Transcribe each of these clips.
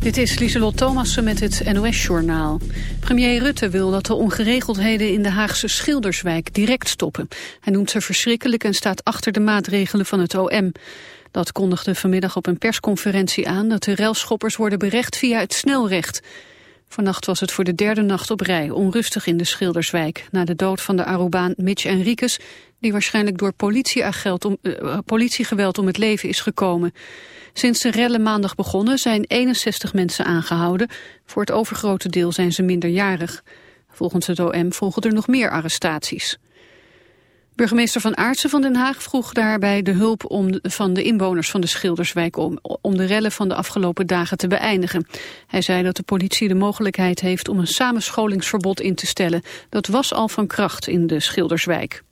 Dit is Lieselot Thomassen met het NOS-journaal. Premier Rutte wil dat de ongeregeldheden in de Haagse Schilderswijk direct stoppen. Hij noemt ze verschrikkelijk en staat achter de maatregelen van het OM. Dat kondigde vanmiddag op een persconferentie aan dat de relschoppers worden berecht via het snelrecht. Vannacht was het voor de derde nacht op rij onrustig in de Schilderswijk... na de dood van de Arubaan Mitch Enriquez... die waarschijnlijk door om, uh, politiegeweld om het leven is gekomen. Sinds de rellen maandag begonnen zijn 61 mensen aangehouden. Voor het overgrote deel zijn ze minderjarig. Volgens het OM volgen er nog meer arrestaties. Burgemeester Van Aartsen van Den Haag vroeg daarbij de hulp om, van de inwoners van de Schilderswijk om, om de rellen van de afgelopen dagen te beëindigen. Hij zei dat de politie de mogelijkheid heeft om een samenscholingsverbod in te stellen. Dat was al van kracht in de Schilderswijk.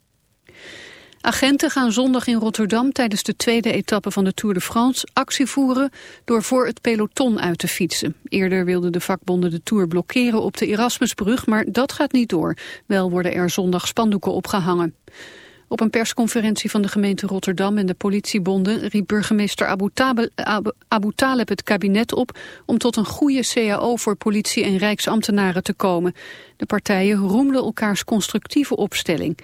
Agenten gaan zondag in Rotterdam tijdens de tweede etappe van de Tour de France actie voeren door voor het peloton uit te fietsen. Eerder wilden de vakbonden de Tour blokkeren op de Erasmusbrug, maar dat gaat niet door. Wel worden er zondag spandoeken opgehangen. Op een persconferentie van de gemeente Rotterdam en de politiebonden riep burgemeester Abu, Taleb het kabinet op om tot een goede CAO voor politie en rijksambtenaren te komen. De partijen roemden elkaars constructieve opstelling.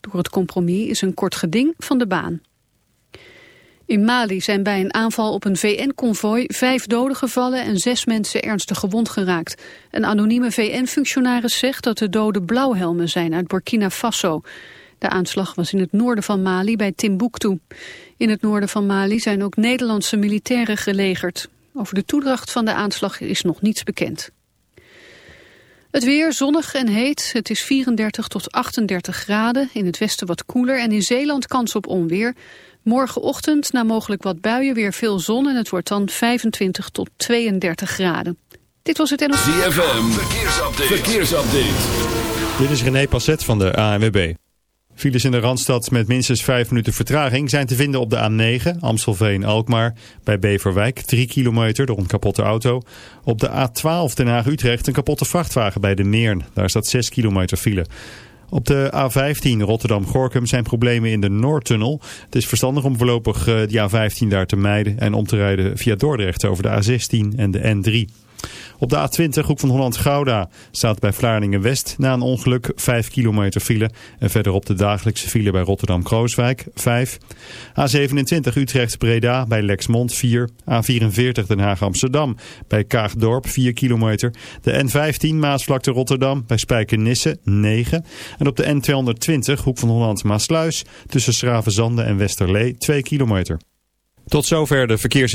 Door het compromis is een kort geding van de baan. In Mali zijn bij een aanval op een VN-konvooi vijf doden gevallen en zes mensen ernstig gewond geraakt. Een anonieme VN-functionaris zegt dat de doden blauwhelmen zijn uit Burkina Faso. De aanslag was in het noorden van Mali bij Timbuktu. In het noorden van Mali zijn ook Nederlandse militairen gelegerd. Over de toedracht van de aanslag is nog niets bekend. Het weer zonnig en heet. Het is 34 tot 38 graden. In het westen wat koeler en in Zeeland kans op onweer. Morgenochtend na mogelijk wat buien weer veel zon en het wordt dan 25 tot 32 graden. Dit was het NOS. ZFM, verkeersupdate. verkeersupdate. Dit is René Passet van de ANWB. Files in de Randstad met minstens 5 minuten vertraging zijn te vinden op de A9 Amstelveen-Alkmaar bij Beverwijk 3 kilometer door een kapotte auto. Op de A12 Den Haag-Utrecht een kapotte vrachtwagen bij de Meern. Daar staat 6 kilometer file. Op de A15 Rotterdam-Gorkum zijn problemen in de Noordtunnel. Het is verstandig om voorlopig eh, die A15 daar te mijden en om te rijden via Dordrecht over de A16 en de N3. Op de A20 hoek van Holland-Gouda staat bij Vlaardingen-West na een ongeluk 5 kilometer file. En verderop de dagelijkse file bij Rotterdam-Krooswijk 5. A27 Utrecht-Breda bij Lexmond 4. A44 Den Haag-Amsterdam bij Kaagdorp 4 kilometer. De N15 Maasvlakte Rotterdam bij Spijkenisse 9. En op de N220 hoek van Holland-Maasluis tussen Schravenzande en Westerlee 2 kilometer. Tot zover de verkeers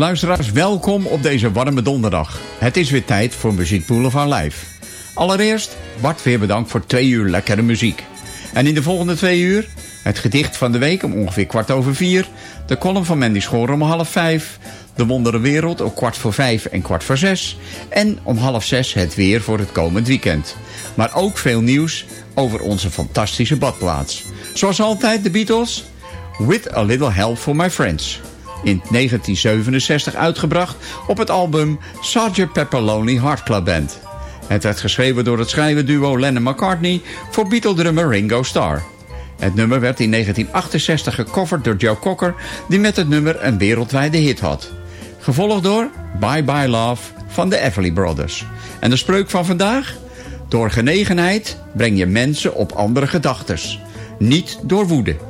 Luisteraars, welkom op deze warme donderdag. Het is weer tijd voor Muziek van Live. Allereerst, Bart weer bedankt voor twee uur lekkere muziek. En in de volgende twee uur, het gedicht van de week om ongeveer kwart over vier... de column van Mandy Schoor om half vijf... de wondere wereld om kwart voor vijf en kwart voor zes... en om half zes het weer voor het komend weekend. Maar ook veel nieuws over onze fantastische badplaats. Zoals altijd de Beatles... With a Little Help for My Friends in 1967 uitgebracht op het album Sgt. Pepper Lonely Heart Club Band. Het werd geschreven door het schrijverduo Lennon McCartney voor Beatle-drummer Ringo Starr. Het nummer werd in 1968 gecoverd door Joe Cocker, die met het nummer een wereldwijde hit had. Gevolgd door Bye Bye Love van de Everly Brothers. En de spreuk van vandaag? Door genegenheid breng je mensen op andere gedachtes. Niet door woede.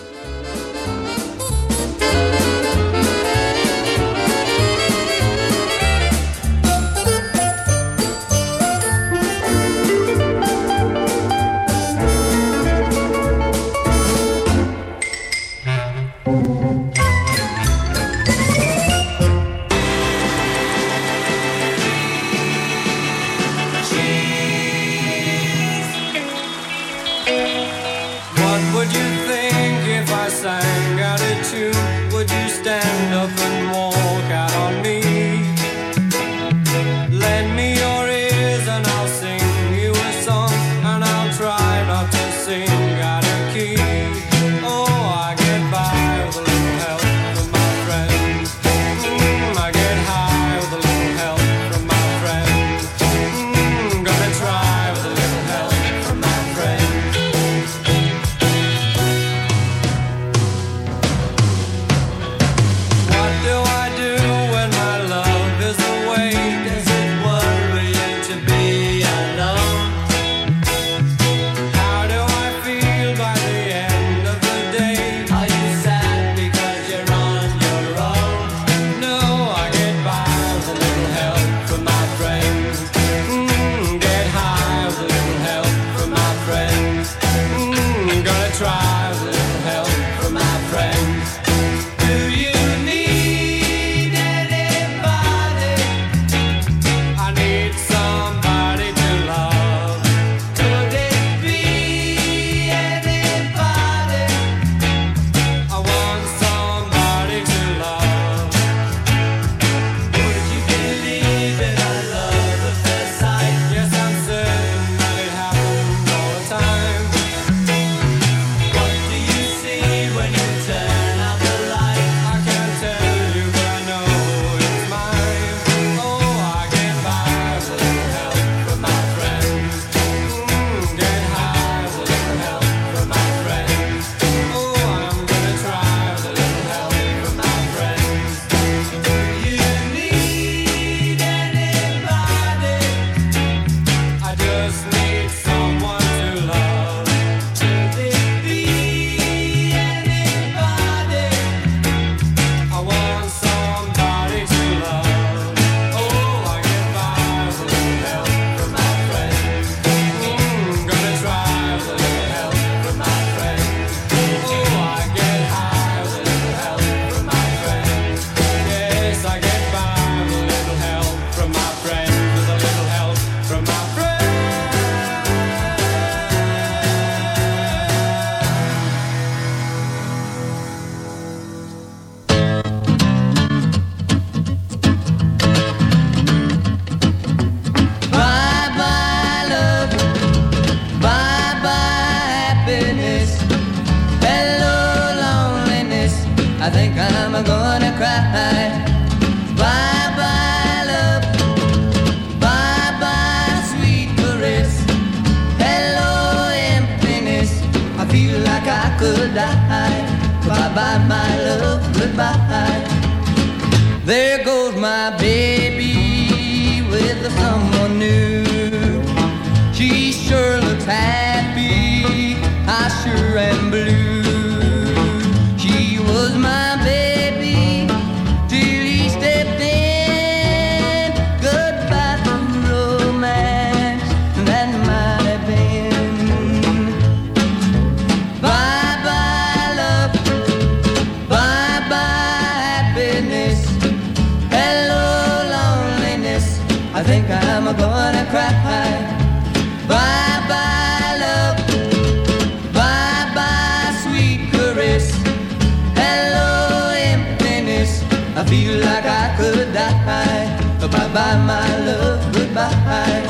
Bye my love. Goodbye.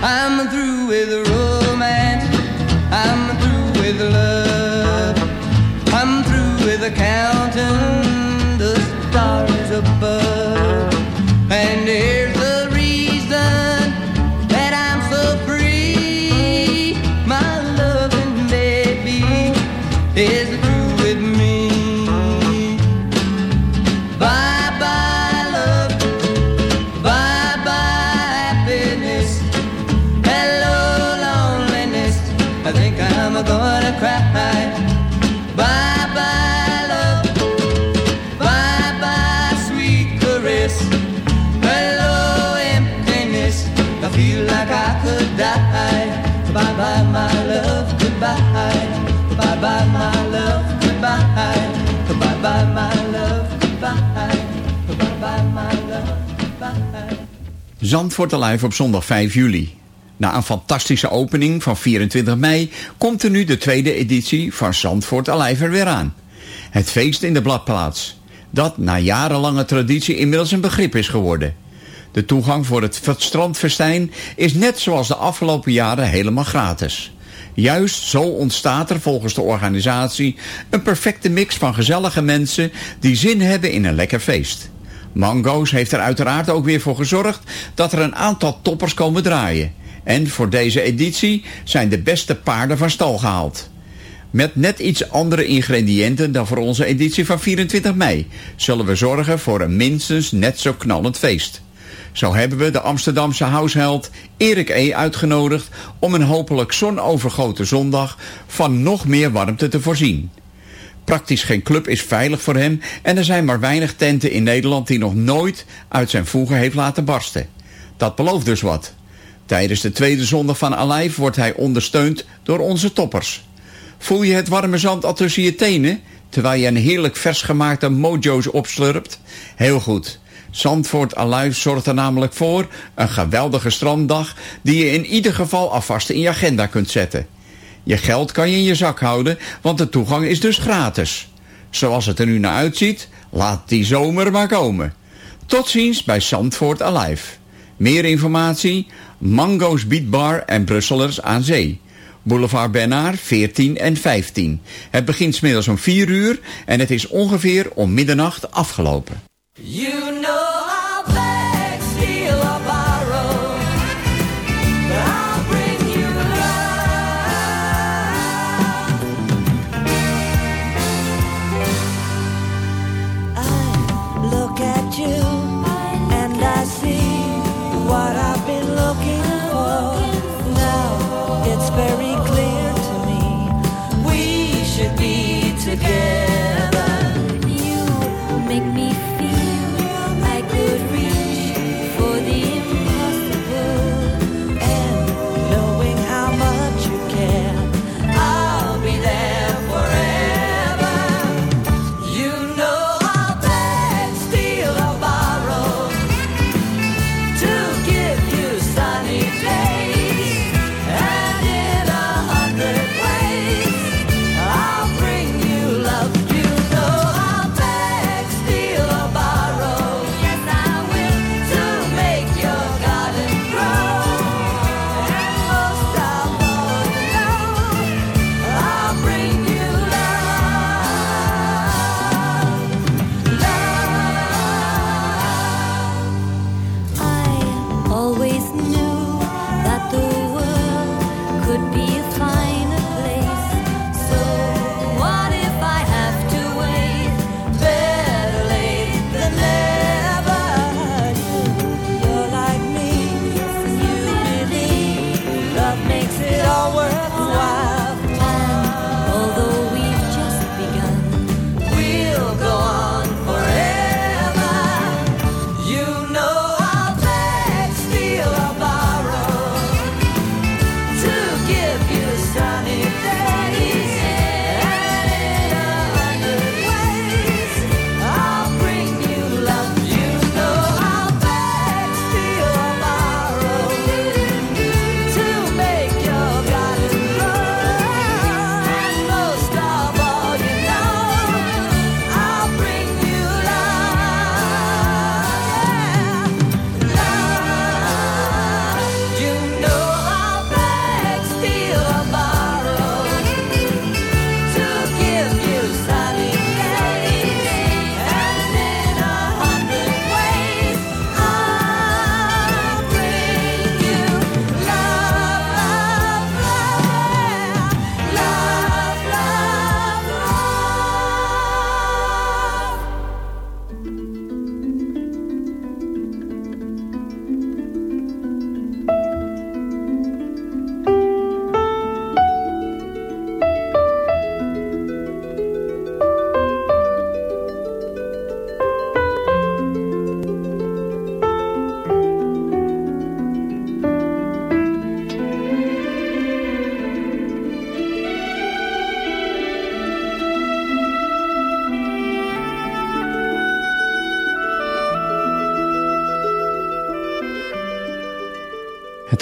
I'm through with romance. I'm through with love. I'm through with counting Zandvoort Alive op zondag 5 juli. Na een fantastische opening van 24 mei komt er nu de tweede editie van Zandvoort Alive er weer aan. Het feest in de Bladplaats. Dat na jarenlange traditie inmiddels een begrip is geworden. De toegang voor het strandfestijn is net zoals de afgelopen jaren helemaal gratis. Juist zo ontstaat er volgens de organisatie een perfecte mix van gezellige mensen die zin hebben in een lekker feest. Mango's heeft er uiteraard ook weer voor gezorgd dat er een aantal toppers komen draaien. En voor deze editie zijn de beste paarden van stal gehaald. Met net iets andere ingrediënten dan voor onze editie van 24 mei... zullen we zorgen voor een minstens net zo knallend feest. Zo hebben we de Amsterdamse huisheld Erik E. uitgenodigd... om een hopelijk zonovergoten zondag van nog meer warmte te voorzien. Praktisch geen club is veilig voor hem... en er zijn maar weinig tenten in Nederland die nog nooit uit zijn voegen heeft laten barsten. Dat belooft dus wat. Tijdens de tweede zondag van Alive wordt hij ondersteund door onze toppers. Voel je het warme zand al tussen je tenen... terwijl je een heerlijk vers gemaakte mojo's opslurpt? Heel goed. Zandvoort Alive zorgt er namelijk voor... een geweldige stranddag... die je in ieder geval alvast in je agenda kunt zetten. Je geld kan je in je zak houden, want de toegang is dus gratis. Zoals het er nu naar uitziet, laat die zomer maar komen. Tot ziens bij Zandvoort Alive. Meer informatie? Mango's Beat Bar en Brusselers aan Zee. Boulevard Bernard 14 en 15. Het begint smiddags om 4 uur en het is ongeveer om middernacht afgelopen.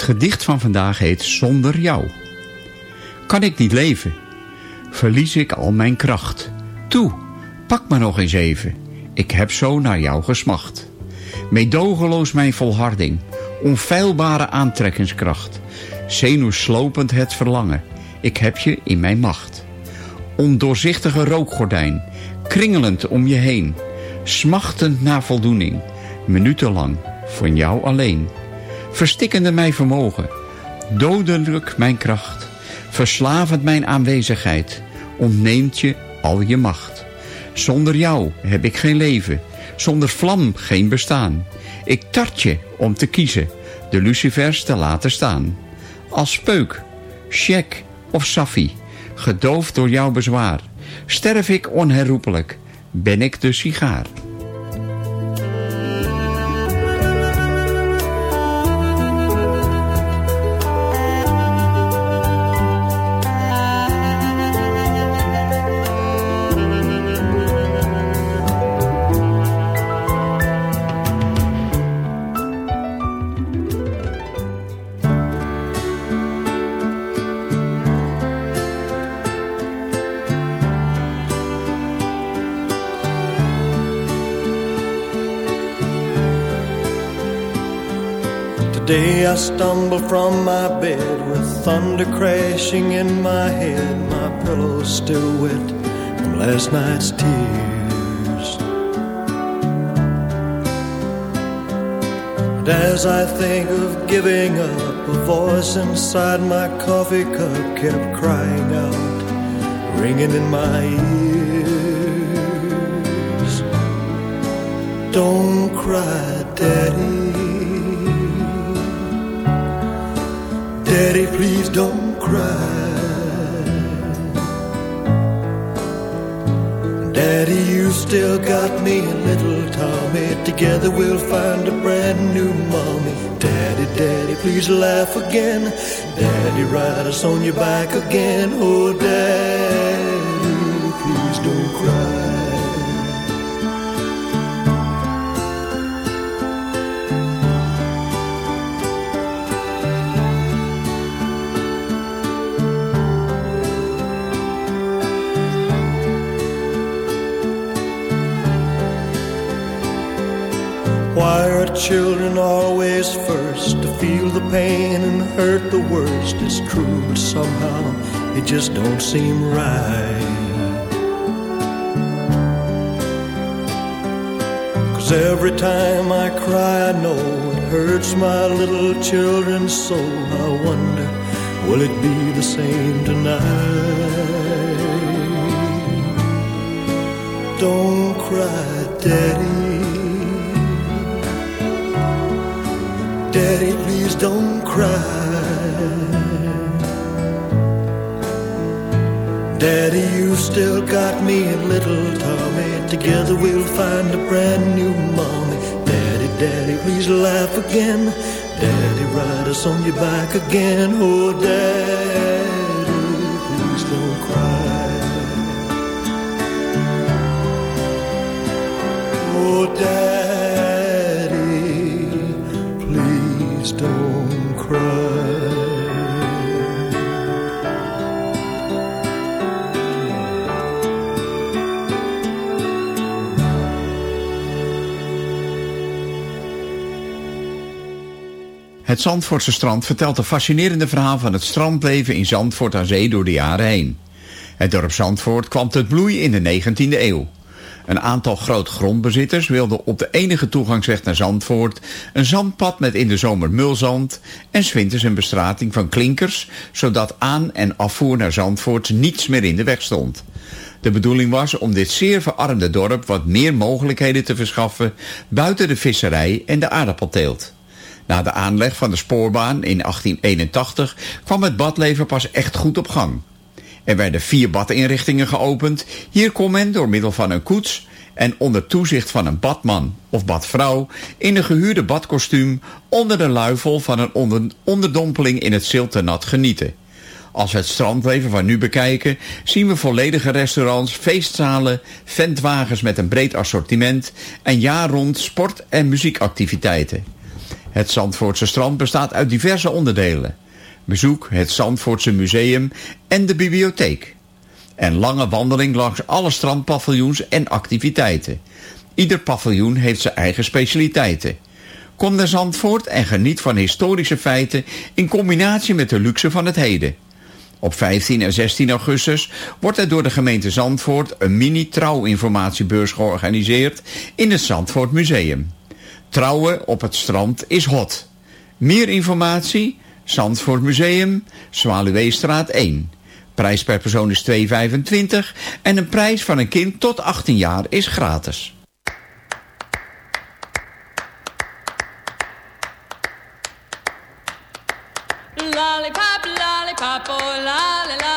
Gedicht van vandaag heet Zonder jou. Kan ik niet leven? Verlies ik al mijn kracht. Toe, pak me nog eens even. Ik heb zo naar jou gesmacht. Meedogenloos mijn volharding. Onfeilbare aantrekkingskracht. Zenuwslopend het verlangen. Ik heb je in mijn macht. Ondoorzichtige rookgordijn. Kringelend om je heen. Smachtend naar voldoening. Minutenlang. Van jou alleen. Verstikkende mijn vermogen. Dodelijk mijn kracht. Verslavend mijn aanwezigheid. Ontneemt je al je macht. Zonder jou heb ik geen leven. Zonder vlam geen bestaan. Ik tart je om te kiezen. De lucifers te laten staan. Als speuk, check of saffie. Gedoofd door jouw bezwaar. Sterf ik onherroepelijk. Ben ik de sigaar. Stumble from my bed with thunder crashing in my head. My pillow's still wet from last night's tears. And as I think of giving up, a voice inside my coffee cup kept crying out, ringing in my ears. Don't cry, Daddy. Daddy, please don't cry. Daddy, you still got me and little Tommy. Together we'll find a brand new mommy. Daddy, Daddy, please laugh again. Daddy, ride us on your back again. Oh, Daddy, Children always first to feel the pain and hurt the worst? It's true, but somehow it just don't seem right. Cause every time I cry, I know it hurts my little children's soul. I wonder, will it be the same tonight? Don't cry, Daddy. Daddy, please don't cry. Daddy, you still got me and little Tommy. Together we'll find a brand new mommy. Daddy, Daddy, please laugh again. Daddy, ride us on your back again. Oh, Daddy, Het Zandvoortse strand vertelt een fascinerende verhaal van het strandleven in Zandvoort aan zee door de jaren heen. Het dorp Zandvoort kwam tot bloei in de 19e eeuw. Een aantal grootgrondbezitters wilden op de enige toegangsweg naar Zandvoort een zandpad met in de zomer mulzand en 's winters een bestrating van klinkers, zodat aan- en afvoer naar Zandvoort niets meer in de weg stond. De bedoeling was om dit zeer verarmde dorp wat meer mogelijkheden te verschaffen buiten de visserij en de aardappelteelt. Na de aanleg van de spoorbaan in 1881 kwam het badleven pas echt goed op gang. Er werden vier badinrichtingen geopend. Hier kon men door middel van een koets en onder toezicht van een badman of badvrouw in een gehuurde badkostuum onder de luifel van een onder onderdompeling in het zilternat genieten. Als we het strandleven van nu bekijken, zien we volledige restaurants, feestzalen, ventwagens met een breed assortiment en jaar rond sport- en muziekactiviteiten. Het Zandvoortse strand bestaat uit diverse onderdelen. Bezoek het Zandvoortse museum en de bibliotheek. En lange wandeling langs alle strandpaviljoens en activiteiten. Ieder paviljoen heeft zijn eigen specialiteiten. Kom naar Zandvoort en geniet van historische feiten in combinatie met de luxe van het heden. Op 15 en 16 augustus wordt er door de gemeente Zandvoort een mini-trouwinformatiebeurs georganiseerd in het Zandvoort Museum. Trouwen op het strand is hot. Meer informatie? Zandvoort Museum, Zwaluweestraat 1. Prijs per persoon is 2,25 en een prijs van een kind tot 18 jaar is gratis. Oh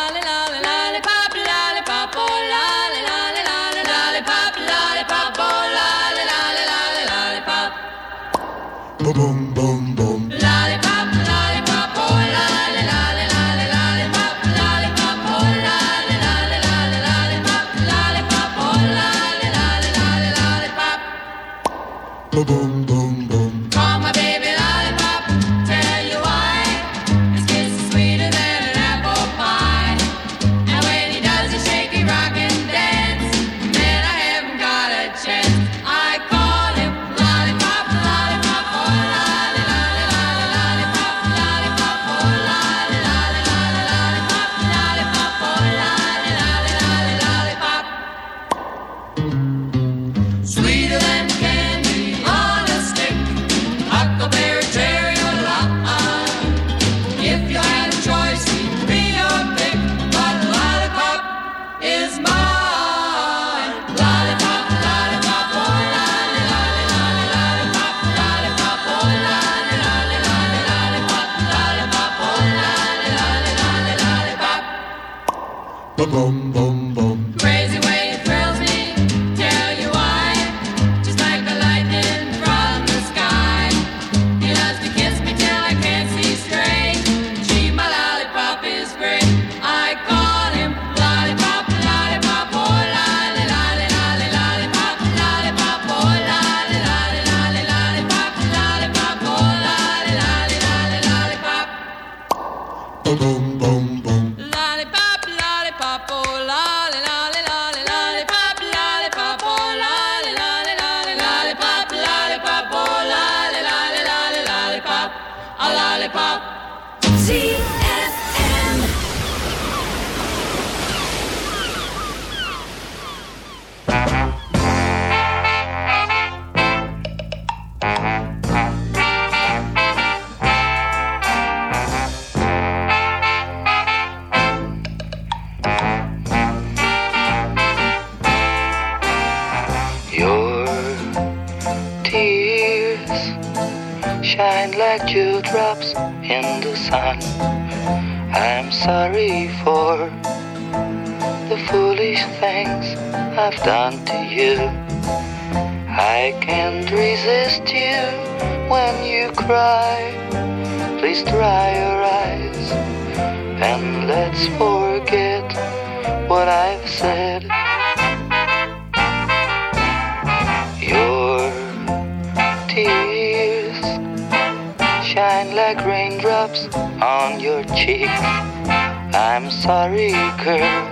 I'm sorry, girl.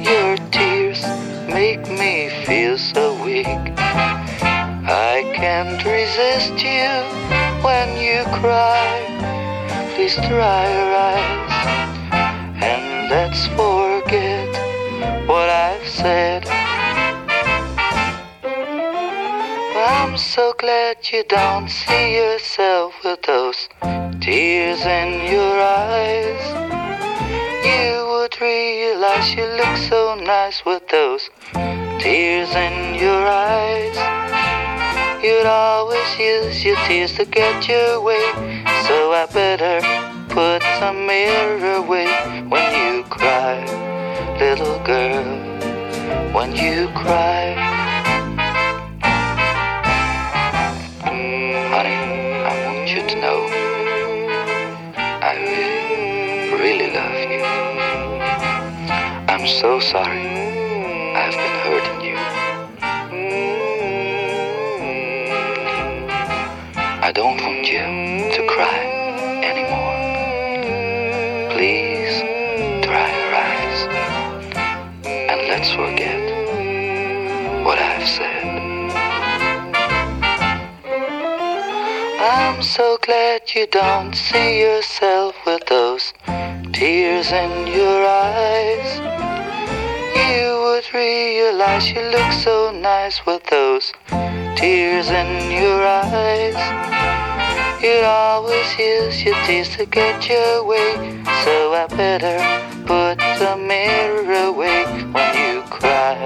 Your tears make me feel so weak. I can't resist you when you cry. Please dry your eyes and let's forget what I've said. I'm so glad you don't see yourself look so nice with those tears in your eyes. You'd always use your tears to get your way, so I better put some mirror away when you cry, little girl. When you cry. I'm so sorry. I've been hurting you. I don't want you to cry anymore. Please dry your eyes and let's forget what I've said. I'm so glad you don't see yourself with those tears in your eyes. You would realize you look so nice with those tears in your eyes. You'd always use your tears to get your way, so I better put the mirror away when you cry,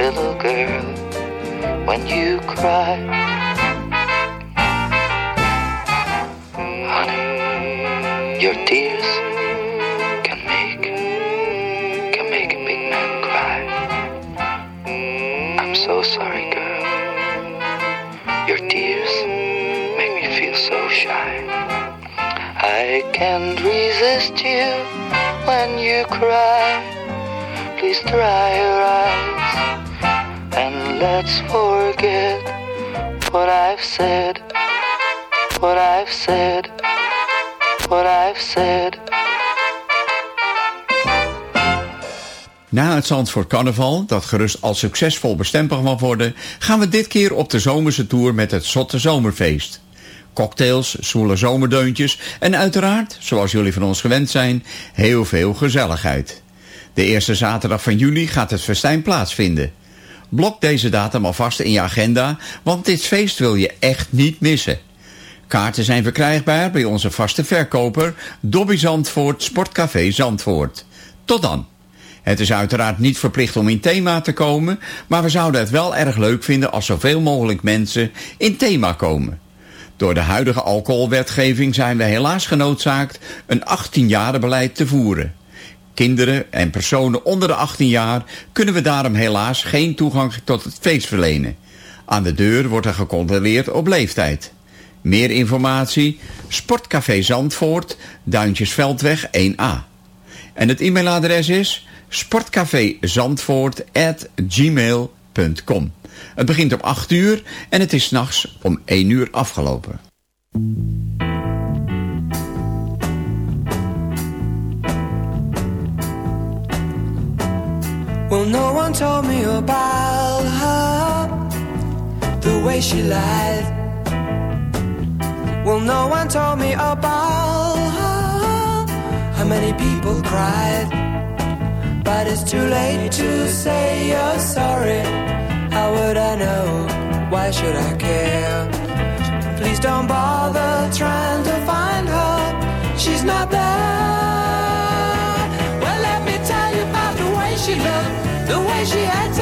little girl, when you cry. Honey, your tears can't resist you when you cry. Please dry your eyes and let's forget what I've said. What I've said. What I've said. Na het Zandvoort Carnaval, dat gerust als succesvol bestempeld mag worden... gaan we dit keer op de zomerse tour met het Zotte Zomerfeest. Cocktails, zwoele zomerdeuntjes en uiteraard, zoals jullie van ons gewend zijn... heel veel gezelligheid. De eerste zaterdag van juli gaat het festijn plaatsvinden. Blok deze datum alvast in je agenda, want dit feest wil je echt niet missen. Kaarten zijn verkrijgbaar bij onze vaste verkoper... Dobby Zandvoort Sportcafé Zandvoort. Tot dan! Het is uiteraard niet verplicht om in thema te komen... maar we zouden het wel erg leuk vinden als zoveel mogelijk mensen in thema komen. Door de huidige alcoholwetgeving zijn we helaas genoodzaakt... een 18-jaren-beleid te voeren. Kinderen en personen onder de 18 jaar... kunnen we daarom helaas geen toegang tot het feest verlenen. Aan de deur wordt er gecontroleerd op leeftijd. Meer informatie, Sportcafé Zandvoort, Duintjesveldweg 1A. En het e-mailadres is sportcafezandvoort.gmail.com Het begint om 8 uur en het is s'nachts om 1 uur afgelopen. Well, no one told me about her, the way she lied. Well, no one told me about her, how many people cried. But it's too late to say you're sorry. How would I know? Why should I care? Please don't bother trying to find her. She's not there. Well, let me tell you about the way she looked, the way she acted,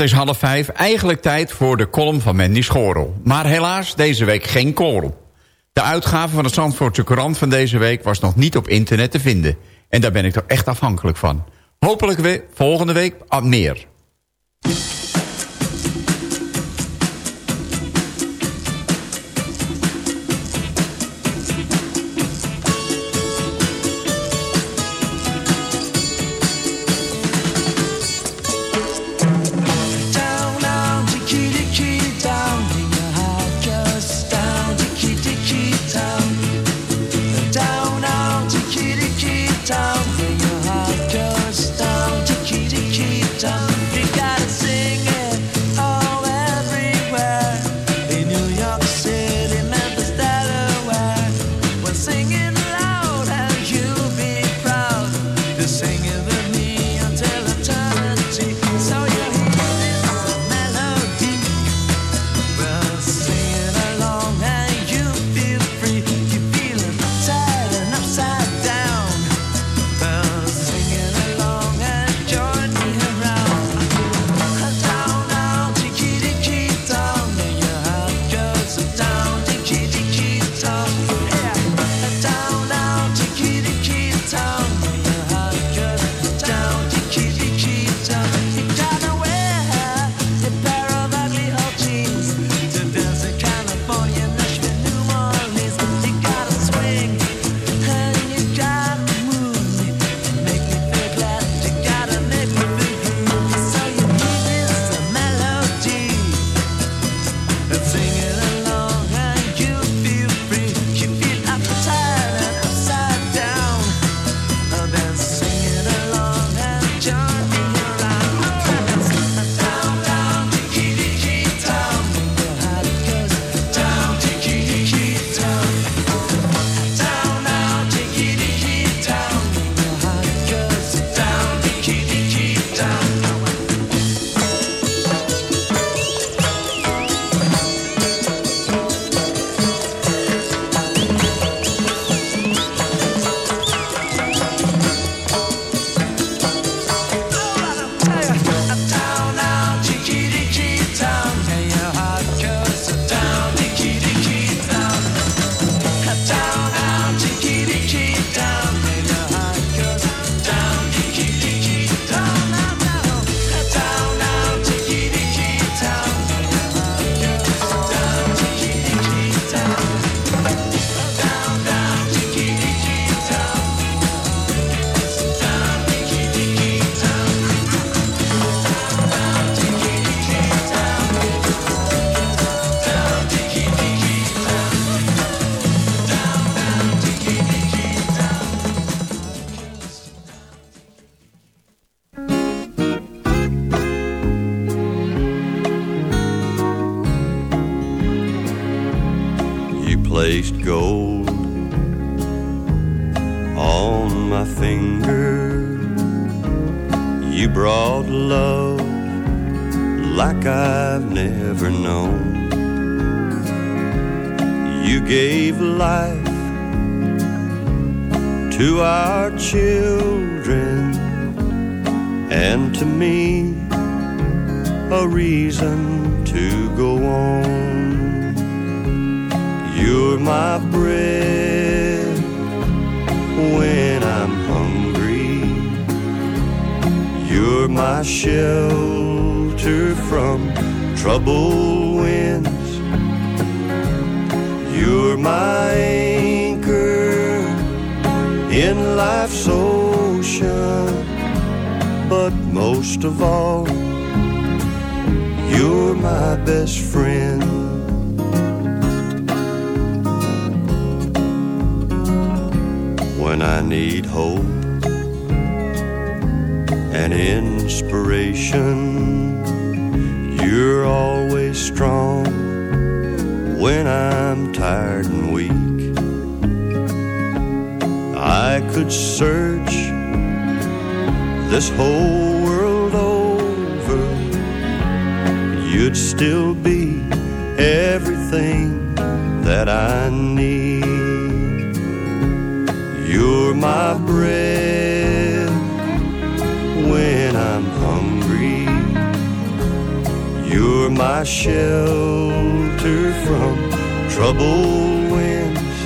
Het is half vijf, eigenlijk tijd voor de column van Mandy Schorel. Maar helaas deze week geen column. De uitgave van de Zandvoortse Courant van deze week was nog niet op internet te vinden. En daar ben ik toch echt afhankelijk van. Hopelijk weer volgende week meer. Need hope and inspiration, you're always strong when I'm tired and weak. I could search this whole world over, you'd still be everything that I need. My bread when I'm hungry. You're my shelter from troubled winds.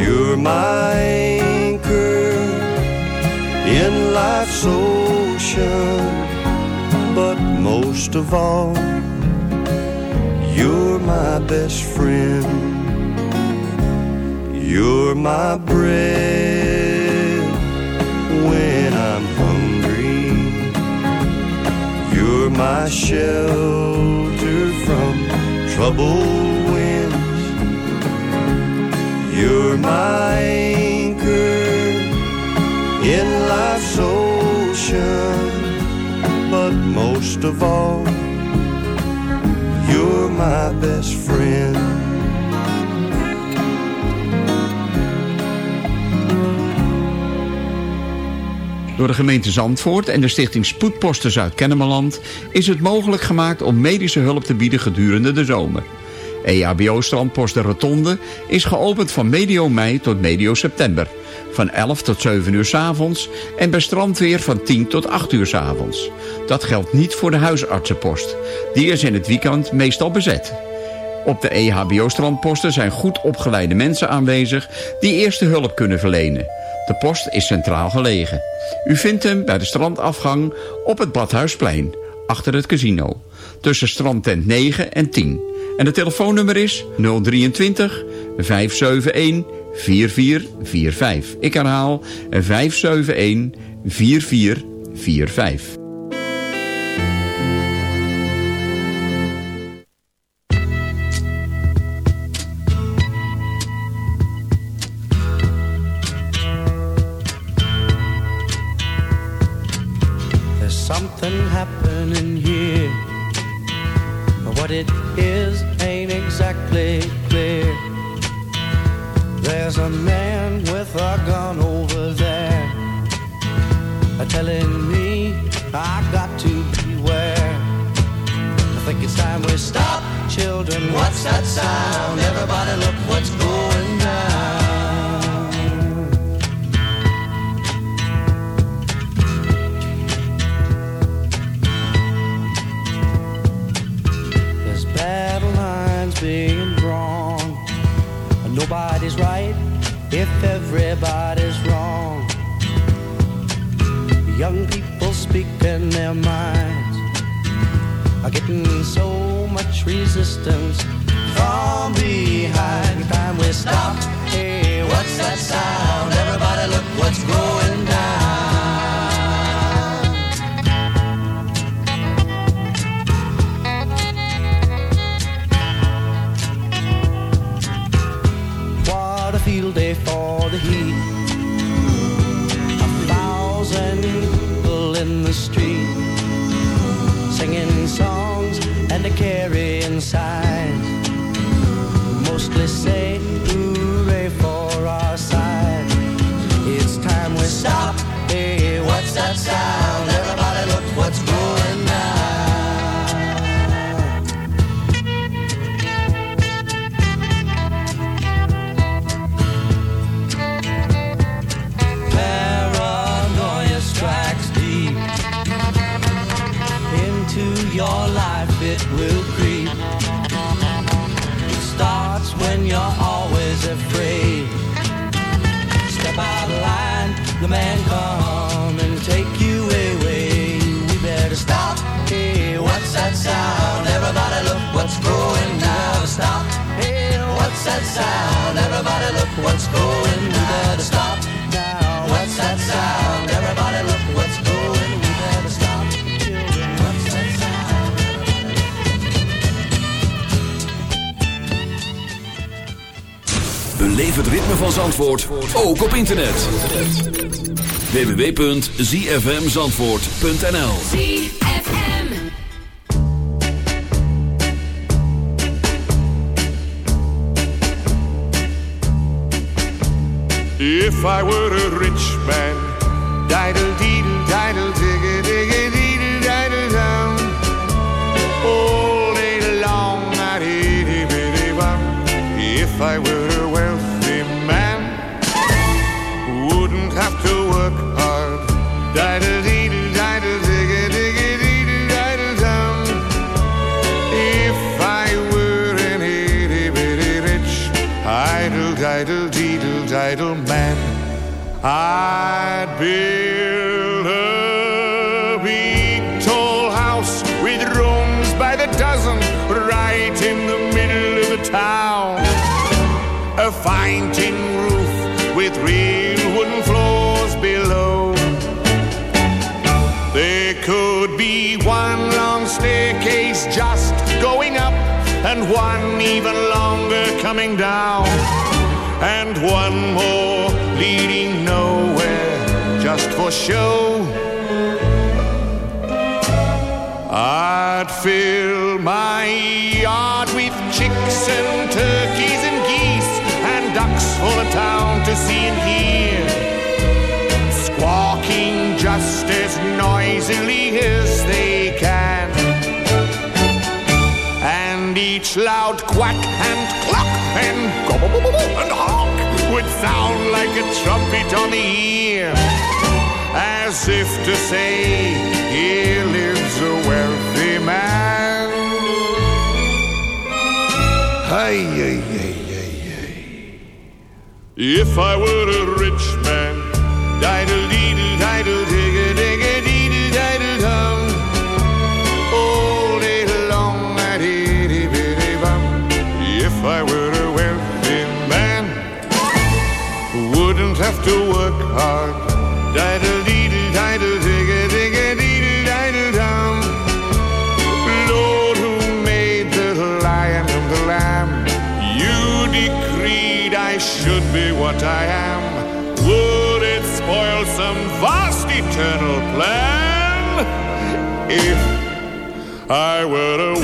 You're my anchor in life's ocean. But most of all, you're my best friend. You're my bread when I'm hungry. You're my shelter from troubled winds. You're my anchor in life's ocean. But most of all, you're my best Door de gemeente Zandvoort en de stichting Spoedposten Zuid-Kennemerland... is het mogelijk gemaakt om medische hulp te bieden gedurende de zomer. EHBO-strandpost de Rotonde is geopend van medio mei tot medio september. Van 11 tot 7 uur s avonds en bij strandweer van 10 tot 8 uur s avonds. Dat geldt niet voor de huisartsenpost. Die is in het weekend meestal bezet. Op de EHBO-strandposten zijn goed opgeleide mensen aanwezig... die eerste hulp kunnen verlenen. De post is centraal gelegen. U vindt hem bij de strandafgang op het Badhuisplein, achter het casino. Tussen strandtent 9 en 10. En het telefoonnummer is 023 571 4445. Ik herhaal 571 4445. Internet. www.zfmzandvoort.nl If I were a rich man, I'd build a big tall house with rooms by the dozen right in the middle of the town. A fine tin roof with real wooden floors below. There could be one long staircase just going up, and one even longer coming down, and one more leading just for show. I'd fill my yard with chicks and turkeys and geese and ducks for the town to see and hear squawking just as noisily as they can. And each loud quack and cluck and gobble and honk would sound like a trumpet on the ear, as if to say, Here lives a wealthy man. Hey, hey, hey, hey, hey. If I were a rich man, diddle deedle, diddle I should be what I am. Would it spoil some vast eternal plan if I were a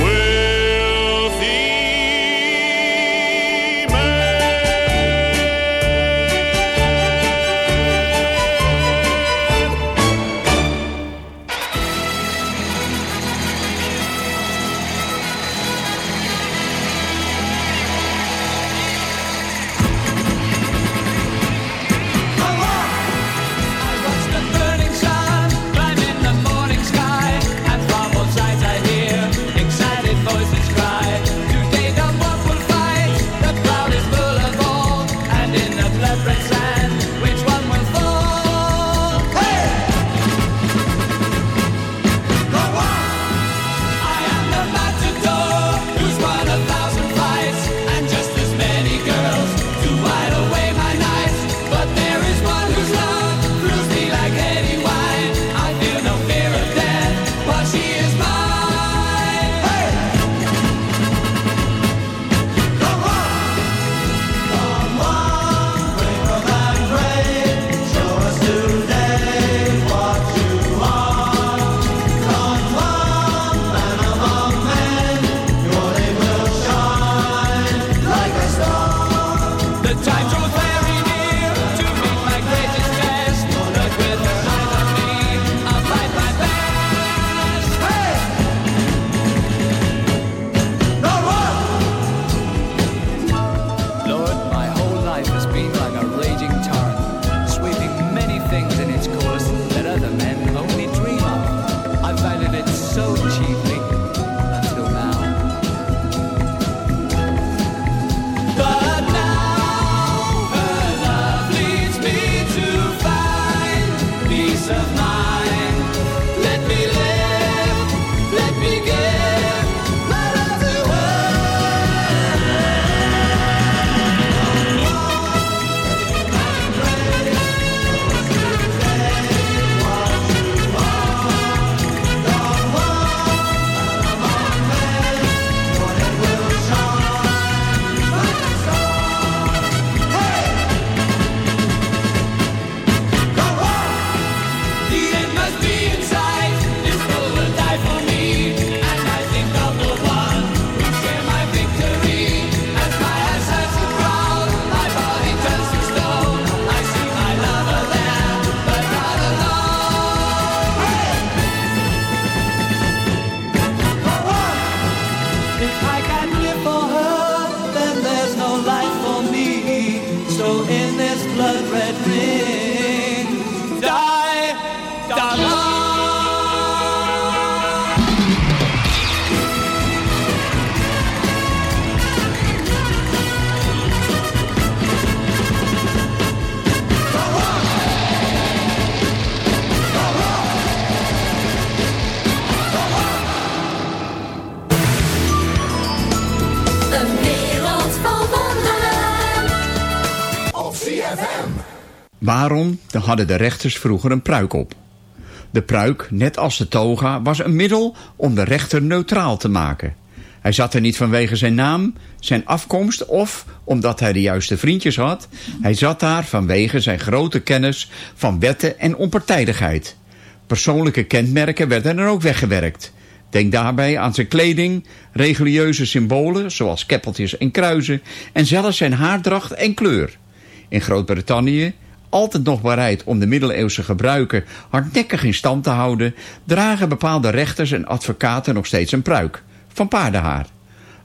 Waarom hadden de rechters vroeger een pruik op? De pruik, net als de toga, was een middel om de rechter neutraal te maken. Hij zat er niet vanwege zijn naam, zijn afkomst of omdat hij de juiste vriendjes had. Hij zat daar vanwege zijn grote kennis van wetten en onpartijdigheid. Persoonlijke kenmerken werden er ook weggewerkt. Denk daarbij aan zijn kleding, religieuze symbolen zoals keppeltjes en kruisen en zelfs zijn haardracht en kleur. In Groot-Brittannië, altijd nog bereid om de middeleeuwse gebruiken hardnekkig in stand te houden, dragen bepaalde rechters en advocaten nog steeds een pruik, van paardenhaar.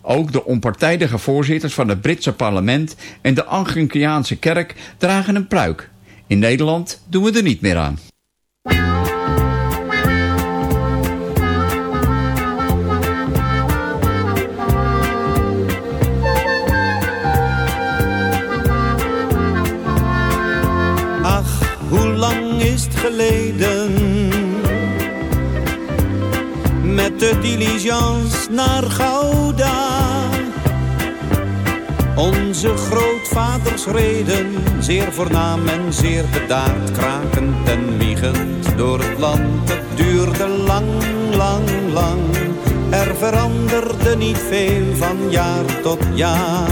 Ook de onpartijdige voorzitters van het Britse parlement en de Anglicaanse kerk dragen een pruik. In Nederland doen we er niet meer aan. Met de diligence naar Gouda. Onze grootvaders reden, zeer voornaam en zeer bedaard, krakend en wiegend door het land. Het duurde lang, lang, lang. Er veranderde niet veel van jaar tot jaar.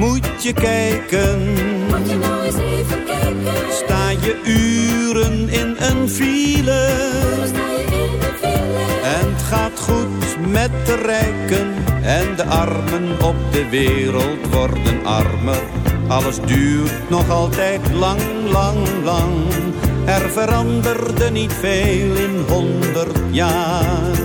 Moet je kijken. Moet je nou eens even kijken. Sta je uren in een file. Sta je in de file. En het gaat goed met de rijken. En de armen op de wereld worden armer. Alles duurt nog altijd lang, lang, lang. Er veranderde niet veel in honderd jaar.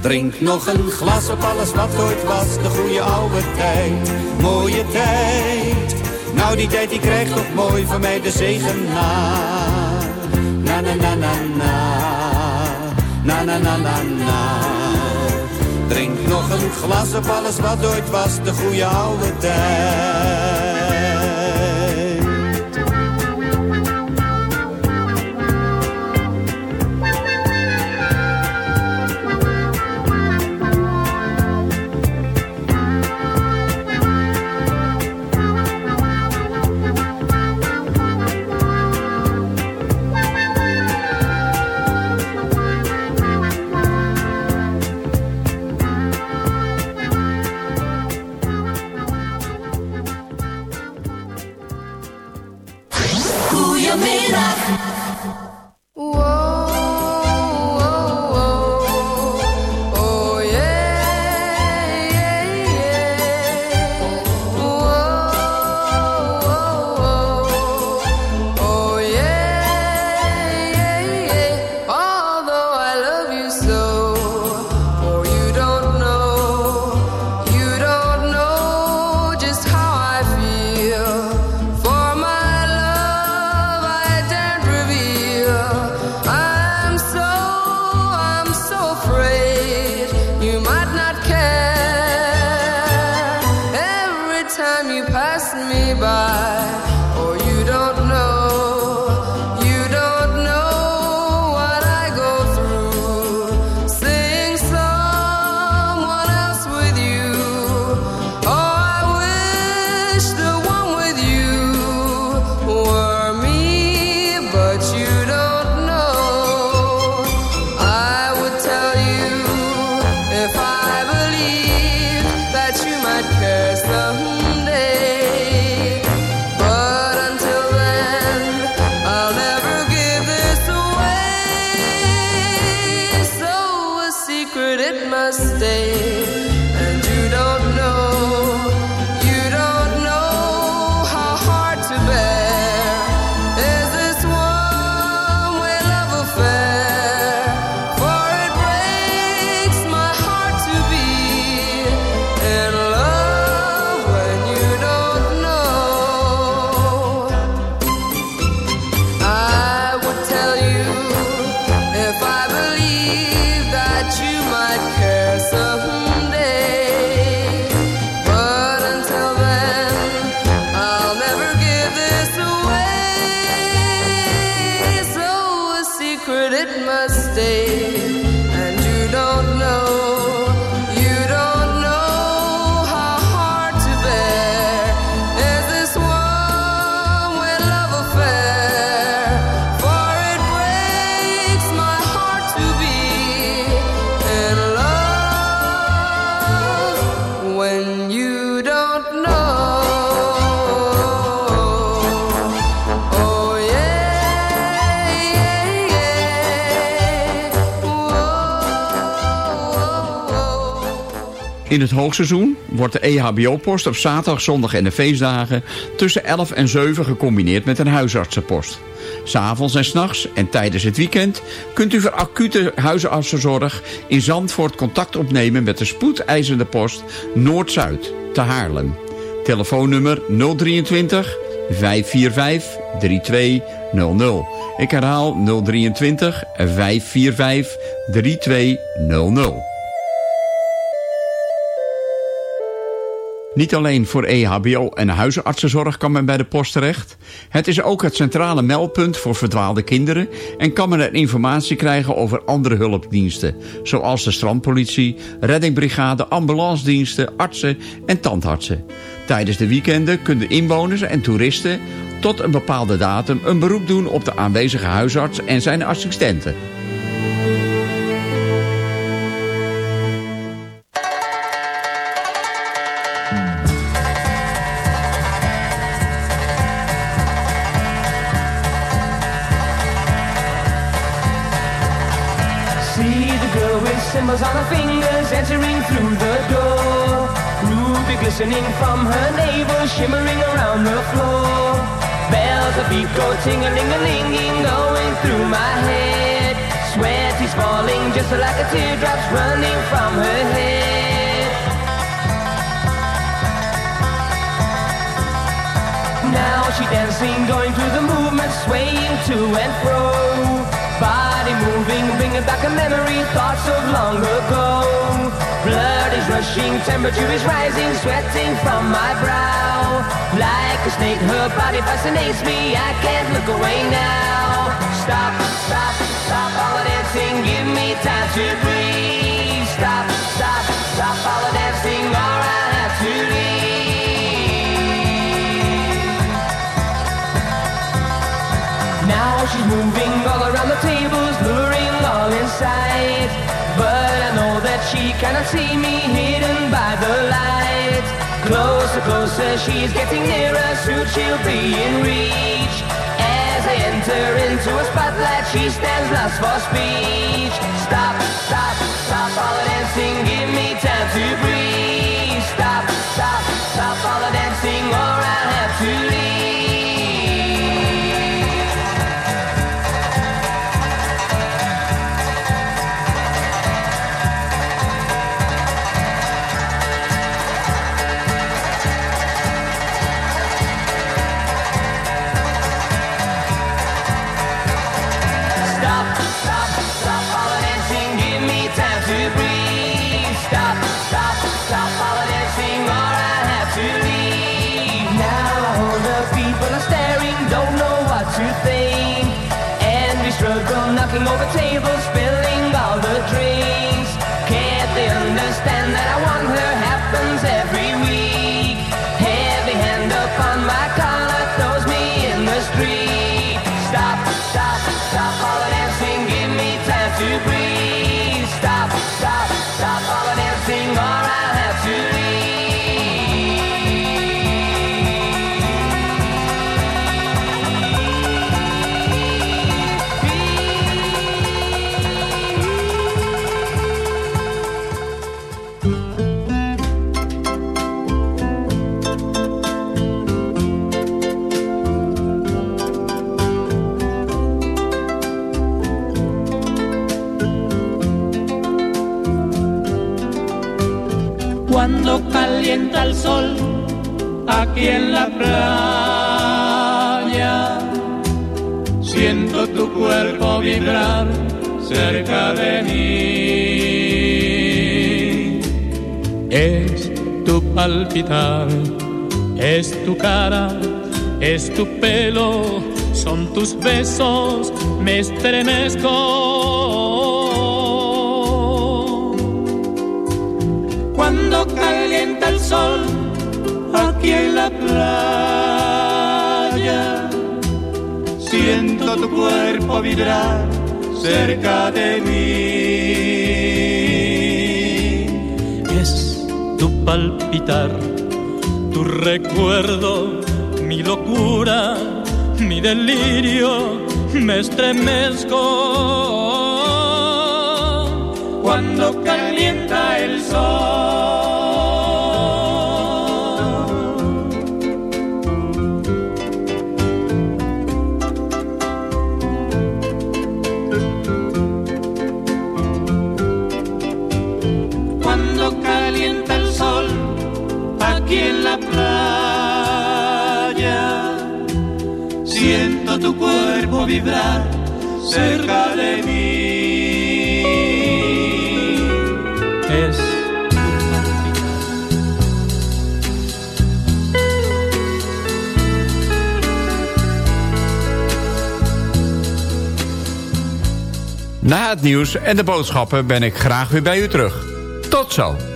Drink nog een glas op alles wat ooit was, de goede oude tijd. Mooie tijd. Nou die tijd die krijgt toch mooi van mij de zegen na. Na na na na na. Na na na na na. Drink nog een glas op alles wat ooit was, de goede oude tijd. In het hoogseizoen wordt de EHBO-post op zaterdag, zondag en de feestdagen tussen 11 en 7 gecombineerd met een huisartsenpost. S'avonds en s'nachts en tijdens het weekend kunt u voor acute huisartsenzorg in Zandvoort contact opnemen met de spoedeisende post Noord-Zuid te Haarlem. Telefoonnummer 023 545 3200. Ik herhaal 023 545 3200. Niet alleen voor EHBO en huisartsenzorg kan men bij de post terecht. Het is ook het centrale meldpunt voor verdwaalde kinderen... en kan men er informatie krijgen over andere hulpdiensten... zoals de strandpolitie, reddingbrigade, ambulancediensten, artsen en tandartsen. Tijdens de weekenden kunnen inwoners en toeristen tot een bepaalde datum... een beroep doen op de aanwezige huisarts en zijn assistenten. Glistening from her navel, shimmering around the floor. Bells of beat go ting-a-ling-a-linging, going through my head. Sweat is falling just like a teardrops running from her head. Now she dancing, going through the movement, swaying to and fro. Body moving, bringing back a memory, thoughts of long ago. Blood is rushing, temperature is rising, sweating from my brow. Like a snake, her body fascinates me, I can't look away now. Stop, stop, stop all the dancing, give me time to breathe. Stop, stop, stop all the dancing, or I have to leave. Now she's moving all around the tables, luring all in she cannot see me hidden by the light. Closer, closer, she's getting nearer, soon she'll be in reach. As I enter into a spotlight, she stands lost for speech. Stop, stop, stop all the dancing, give me time to breathe. Stop, stop, stop all the dancing, or I'll have to leave. Cuerpo vibrar cerca de mí. Es tu palpitar, es tu cara, es tu pelo, son tus besos, me estremezco. cuando calienta el sol aquí en la playa. Siento tu cuerpo vibrar cerca de mí. Es tu palpitar, tu recuerdo, mi locura, mi delirio, me estremezco cuando calienta el sol. Tu cuerpo cerca de mí. Es Na het nieuws en de boodschappen ben ik graag weer bij u terug. Tot zo.